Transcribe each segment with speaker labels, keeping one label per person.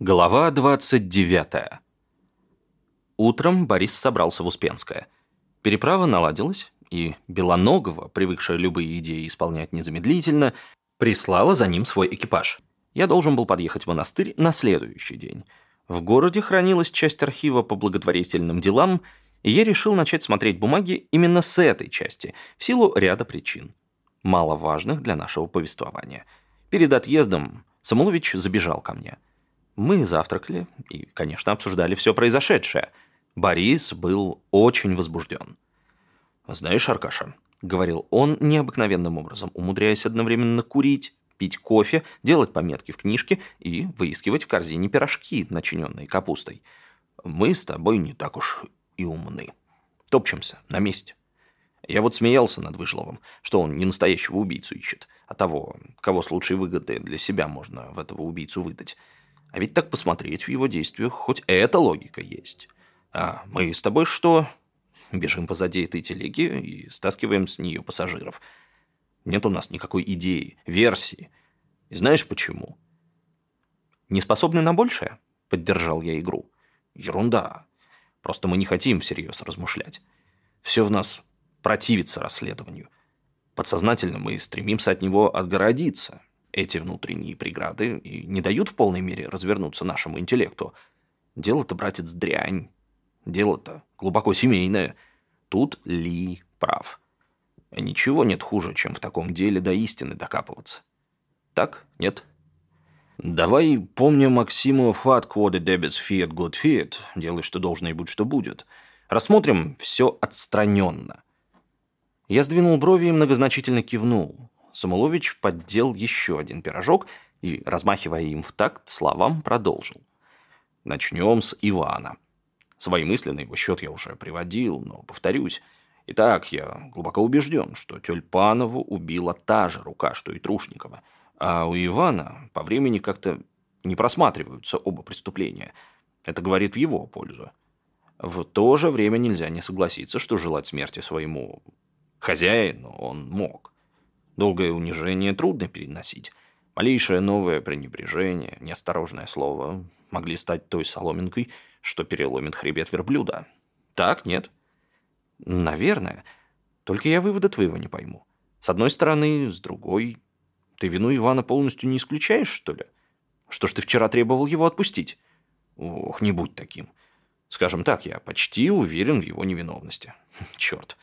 Speaker 1: Глава 29. Утром Борис собрался в Успенское. Переправа наладилась, и Белоногова, привыкшая любые идеи исполнять незамедлительно, прислала за ним свой экипаж. Я должен был подъехать в монастырь на следующий день. В городе хранилась часть архива по благотворительным делам, и я решил начать смотреть бумаги именно с этой части, в силу ряда причин, маловажных для нашего повествования. Перед отъездом Самулович забежал ко мне – мы завтракали и, конечно, обсуждали все произошедшее. Борис был очень возбужден. «Знаешь, Аркаша», — говорил он необыкновенным образом, умудряясь одновременно курить, пить кофе, делать пометки в книжке и выискивать в корзине пирожки, начиненные капустой. «Мы с тобой не так уж и умны. Топчемся на месте». Я вот смеялся над Выжловым, что он не настоящего убийцу ищет, а того, кого с лучшей выгодой для себя можно в этого убийцу выдать. А ведь так посмотреть в его действиях хоть эта логика есть. А мы с тобой что? Бежим позади этой телеги и стаскиваем с нее пассажиров. Нет у нас никакой идеи, версии. И знаешь почему? Не способны на большее? Поддержал я игру. Ерунда. Просто мы не хотим всерьез размышлять. Все в нас противится расследованию. Подсознательно мы стремимся от него отгородиться, эти внутренние преграды и не дают в полной мере развернуться нашему интеллекту. Дело-то, братец, дрянь. Дело-то глубоко семейное. Тут Ли прав. Ничего нет хуже, чем в таком деле до истины докапываться. Так? Нет? Давай помним Максиму «Фат quod debis fiat good fiat» «Делай, что должно, и будь, что будет». Рассмотрим все отстраненно. Я сдвинул брови и многозначительно кивнул. Самулович поддел еще один пирожок и, размахивая им в такт, словам продолжил. Начнем с Ивана. Свои мысли на его счет я уже приводил, но повторюсь. Итак, я глубоко убежден, что Тюльпанову убила та же рука, что и Трушникова. А у Ивана по времени как-то не просматриваются оба преступления. Это говорит в его пользу. В то же время нельзя не согласиться, что желать смерти своему хозяину он мог. Долгое унижение трудно переносить. Малейшее новое пренебрежение, неосторожное слово могли стать той соломинкой, что переломит хребет верблюда. Так, нет? Наверное. Только я вывода твоего не пойму. С одной стороны, с другой... Ты вину Ивана полностью не исключаешь, что ли? Что ж ты вчера требовал его отпустить? Ох, не будь таким. Скажем так, я почти уверен в его невиновности. Черт.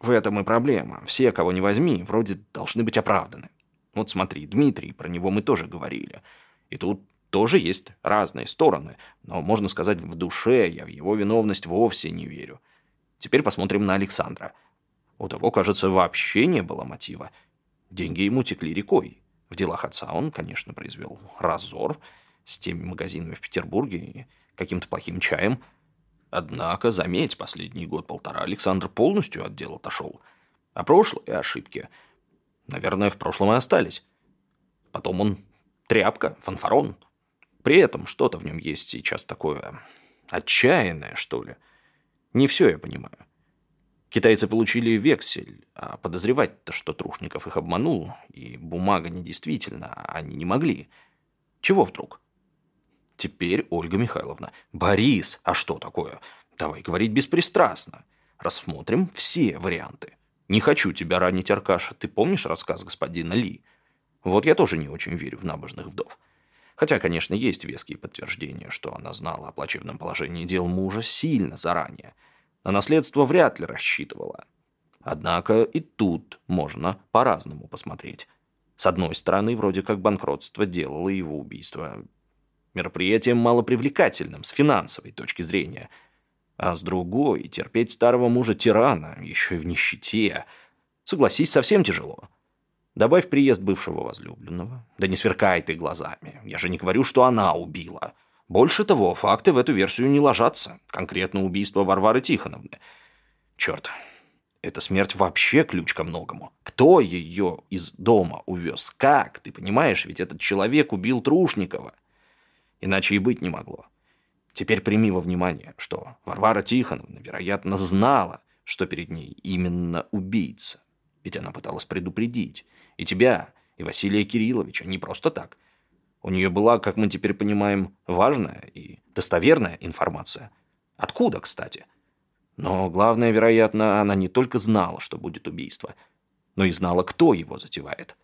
Speaker 1: В этом и проблема. Все, кого не возьми, вроде должны быть оправданы. Вот смотри, Дмитрий, про него мы тоже говорили. И тут тоже есть разные стороны, но, можно сказать, в душе я в его виновность вовсе не верю. Теперь посмотрим на Александра. У того, кажется, вообще не было мотива. Деньги ему текли рекой. В делах отца он, конечно, произвел разор с теми магазинами в Петербурге и каким-то плохим чаем – Однако, заметь, последний год-полтора Александр полностью от дел отошел. А прошлые ошибки, наверное, в прошлом и остались. Потом он тряпка, фанфарон. При этом что-то в нем есть сейчас такое отчаянное, что ли. Не все я понимаю. Китайцы получили вексель, а подозревать-то, что Трушников их обманул, и бумага недействительна, они не могли. Чего вдруг? Теперь Ольга Михайловна. Борис, а что такое? Давай говорить беспристрастно. Рассмотрим все варианты. Не хочу тебя ранить, Аркаша. Ты помнишь рассказ господина Ли? Вот я тоже не очень верю в набожных вдов. Хотя, конечно, есть веские подтверждения, что она знала о плачевном положении дел мужа сильно заранее. На наследство вряд ли рассчитывала. Однако и тут можно по-разному посмотреть. С одной стороны, вроде как банкротство делало его убийство мероприятием малопривлекательным с финансовой точки зрения. А с другой, терпеть старого мужа-тирана, еще и в нищете, согласись, совсем тяжело. Добавь приезд бывшего возлюбленного. Да не сверкай ты глазами. Я же не говорю, что она убила. Больше того, факты в эту версию не ложатся. Конкретно убийство Варвары Тихоновны. Черт, эта смерть вообще ключ ко многому. Кто ее из дома увез? Как? Ты понимаешь, ведь этот человек убил Трушникова. Иначе и быть не могло. Теперь прими во внимание, что Варвара Тихоновна, вероятно, знала, что перед ней именно убийца. Ведь она пыталась предупредить и тебя, и Василия Кирилловича, не просто так. У нее была, как мы теперь понимаем, важная и достоверная информация. Откуда, кстати? Но главное, вероятно, она не только знала, что будет убийство, но и знала, кто его затевает.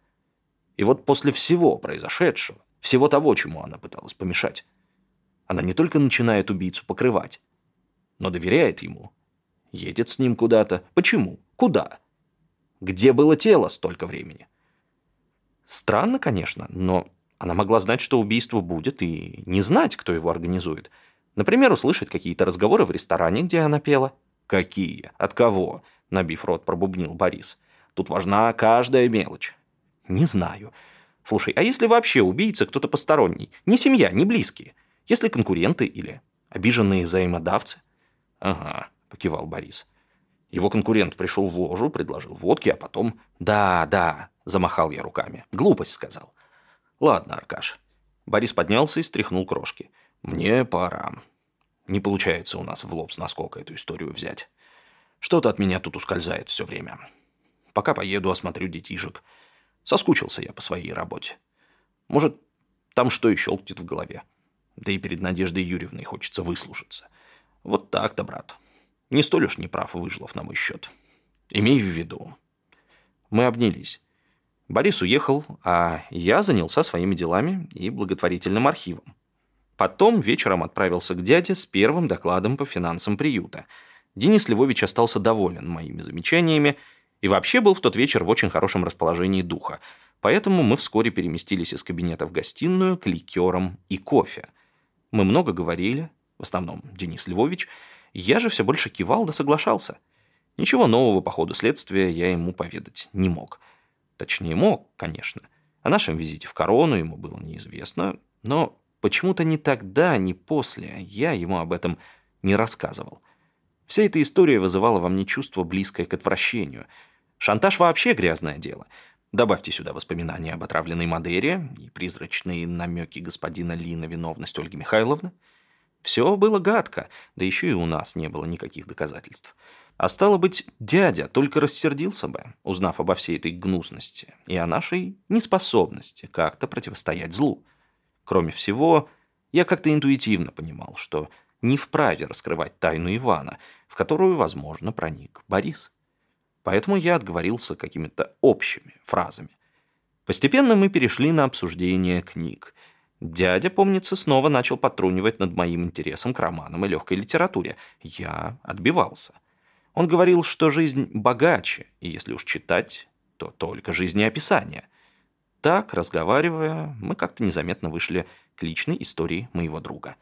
Speaker 1: И вот после всего произошедшего, всего того, чему она пыталась помешать, она не только начинает убийцу покрывать, но доверяет ему. Едет с ним куда-то. Почему? Куда? Где было тело столько времени? Странно, конечно, но она могла знать, что убийство будет, и не знать, кто его организует. Например, услышать какие-то разговоры в ресторане, где она пела. «Какие? От кого?» – набив рот, пробубнил Борис. «Тут важна каждая мелочь». «Не знаю. Слушай, а если вообще убийца кто-то посторонний? Не семья, не близкие? Если конкуренты или обиженные взаимодавцы?» «Ага», – покивал Борис. Его конкурент пришел в ложу, предложил водки, а потом... «Да, да», – замахал я руками. «Глупость сказал». «Ладно, Аркаш». Борис поднялся и стряхнул крошки. «Мне пора. Не получается у нас в лоб с наскока эту историю взять. Что-то от меня тут ускользает все время. Пока поеду, осмотрю детишек. Соскучился я по своей работе. Может, там что и щелкнет в голове. Да и перед Надеждой Юрьевной хочется выслушаться. Вот так-то, брат». Не столь уж неправ Выжлов на мой счет. Имей в виду. Мы обнялись. Борис уехал, а я занялся своими делами и благотворительным архивом. Потом вечером отправился к дяде с первым докладом по финансам приюта. Денис Львович остался доволен моими замечаниями и вообще был в тот вечер в очень хорошем расположении духа, поэтому мы вскоре переместились из кабинета в гостиную к ликерам и кофе. Мы много говорили, в основном Денис Львович, я же все больше кивал да соглашался. Ничего нового по ходу следствия я ему поведать не мог. Точнее, мог, конечно. О нашем визите в корону ему было неизвестно, но почему-то ни тогда, ни после я ему об этом не рассказывал. Вся эта история вызывала во мне чувство, близкое к отвращению. Шантаж вообще грязное дело. Добавьте сюда воспоминания об отравленной Мадере и призрачные намеки господина Ли на виновность Ольги Михайловны – все было гадко, да еще и у нас не было никаких доказательств. А стало быть, дядя только рассердился бы, узнав обо всей этой гнусности и о нашей неспособности как-то противостоять злу. Кроме всего, я как-то интуитивно понимал, что не вправе раскрывать тайну Ивана, в которую, возможно, проник Борис. Поэтому я отговорился какими-то общими фразами. Постепенно мы перешли на обсуждение книг – Дядя, помнится, снова начал потрунивать над моим интересом к романам и легкой литературе. Я отбивался. Он говорил, что жизнь богаче, и если уж читать, то только жизнеописание. Так, разговаривая, мы как-то незаметно вышли к личной истории моего друга.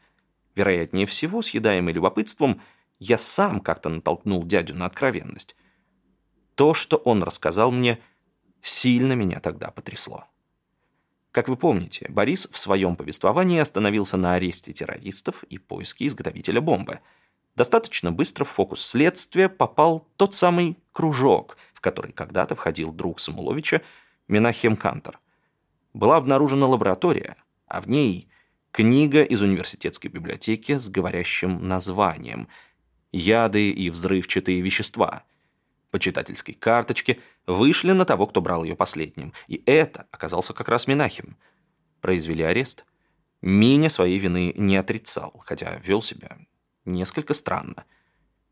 Speaker 1: Вероятнее всего, съедаемый любопытством, я сам как-то натолкнул дядю на откровенность. То, что он рассказал мне, сильно меня тогда потрясло. Как вы помните, Борис в своем повествовании остановился на аресте террористов и поиске изготовителя бомбы. Достаточно быстро в фокус следствия попал тот самый кружок, в который когда-то входил друг Самуловича Менахем Кантор. Была обнаружена лаборатория, а в ней книга из университетской библиотеки с говорящим названием «Яды и взрывчатые вещества», по читательской карточке, вышли на того, кто брал ее последним. И это оказался как раз Минахим. Произвели арест. Миня своей вины не отрицал, хотя вел себя несколько странно.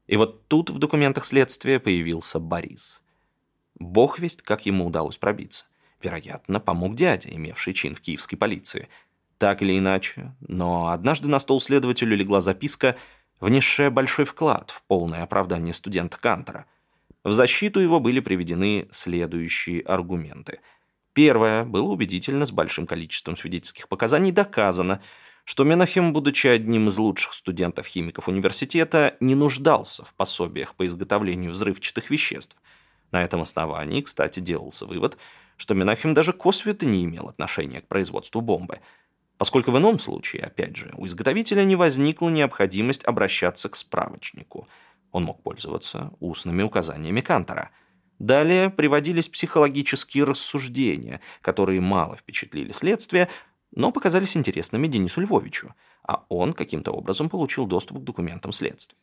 Speaker 1: И вот тут в документах следствия появился Борис. Бог весть, как ему удалось пробиться. Вероятно, помог дядя, имевший чин в киевской полиции. Так или иначе, но однажды на стол следователю легла записка, внесшая большой вклад в полное оправдание студента Кантера – в защиту его были приведены следующие аргументы. Первое было убедительно, с большим количеством свидетельских показаний доказано, что Менахем, будучи одним из лучших студентов-химиков университета, не нуждался в пособиях по изготовлению взрывчатых веществ. На этом основании, кстати, делался вывод, что Менахем даже косвенно не имел отношения к производству бомбы, поскольку в ином случае, опять же, у изготовителя не возникла необходимость обращаться к справочнику – он мог пользоваться устными указаниями Кантора. Далее приводились психологические рассуждения, которые мало впечатлили следствие, но показались интересными Денису Львовичу, а он каким-то образом получил доступ к документам следствия.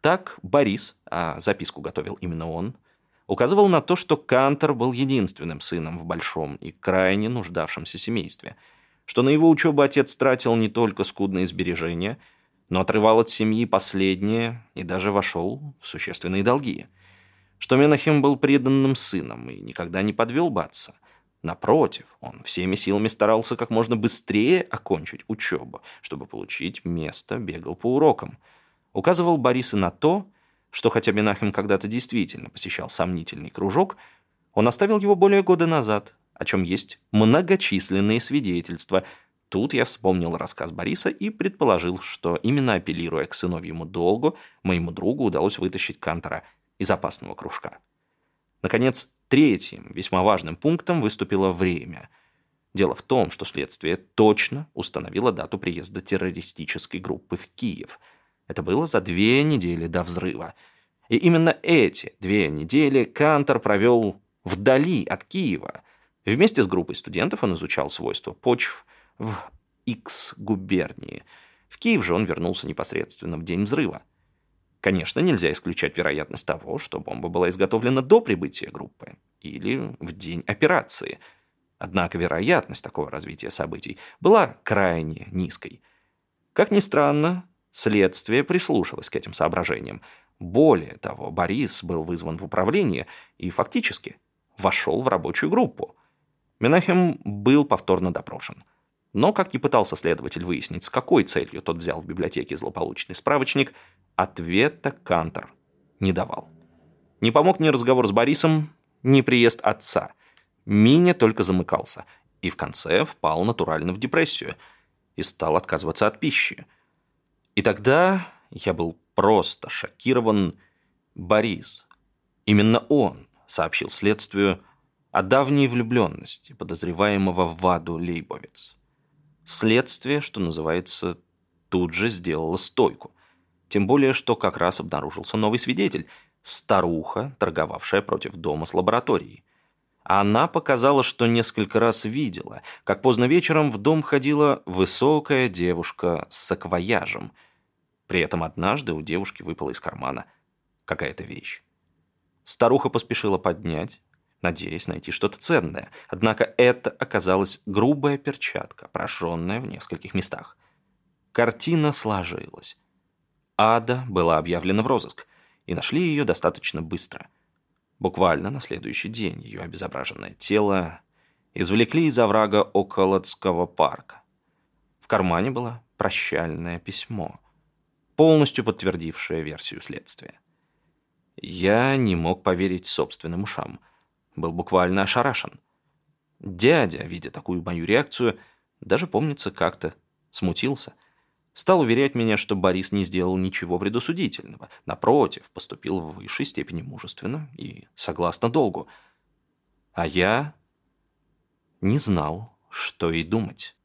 Speaker 1: Так Борис, а записку готовил именно он, указывал на то, что Кантор был единственным сыном в большом и крайне нуждавшемся семействе, что на его учебу отец тратил не только скудные сбережения, но отрывал от семьи последнее и даже вошел в существенные долги. Что Менахем был преданным сыном и никогда не подвел бы отца. Напротив, он всеми силами старался как можно быстрее окончить учебу, чтобы получить место, бегал по урокам. Указывал Бориса на то, что хотя Менахем когда-то действительно посещал сомнительный кружок, он оставил его более года назад, о чем есть многочисленные свидетельства. Тут я вспомнил рассказ Бориса и предположил, что именно апеллируя к сыновьему долгу, моему другу удалось вытащить Кантора из опасного кружка. Наконец, третьим, весьма важным пунктом выступило время. Дело в том, что следствие точно установило дату приезда террористической группы в Киев. Это было за две недели до взрыва. И именно эти две недели Кантор провел вдали от Киева – Вместе с группой студентов он изучал свойства почв в X-губернии. В Киев же он вернулся непосредственно в день взрыва. Конечно, нельзя исключать вероятность того, что бомба была изготовлена до прибытия группы или в день операции. Однако вероятность такого развития событий была крайне низкой. Как ни странно, следствие прислушалось к этим соображениям. Более того, Борис был вызван в управление и фактически вошел в рабочую группу. Менахем был повторно допрошен. Но, как ни пытался следователь выяснить, с какой целью тот взял в библиотеке злополучный справочник, ответа Кантор не давал. Не помог ни разговор с Борисом, ни приезд отца. Миня только замыкался и в конце впал натурально в депрессию и стал отказываться от пищи. И тогда я был просто шокирован Борис. Именно он сообщил следствию о давней влюбленности подозреваемого в Ваду Лейбовец. Следствие, что называется, тут же сделало стойку. Тем более, что как раз обнаружился новый свидетель – старуха, торговавшая против дома с лабораторией. Она показала, что несколько раз видела, как поздно вечером в дом ходила высокая девушка с саквояжем. При этом однажды у девушки выпала из кармана какая-то вещь. Старуха поспешила поднять, надеясь найти что-то ценное. Однако это оказалась грубая перчатка, прожженная в нескольких местах. Картина сложилась. Ада была объявлена в розыск, и нашли ее достаточно быстро. Буквально на следующий день ее обезображенное тело извлекли из оврага околотского парка. В кармане было прощальное письмо, полностью подтвердившее версию следствия. Я не мог поверить собственным ушам – был буквально ошарашен. Дядя, видя такую мою реакцию, даже, помнится, как-то смутился. Стал уверять меня, что Борис не сделал ничего предусудительного. Напротив, поступил в высшей степени мужественно и согласно долгу. А я не знал, что и думать.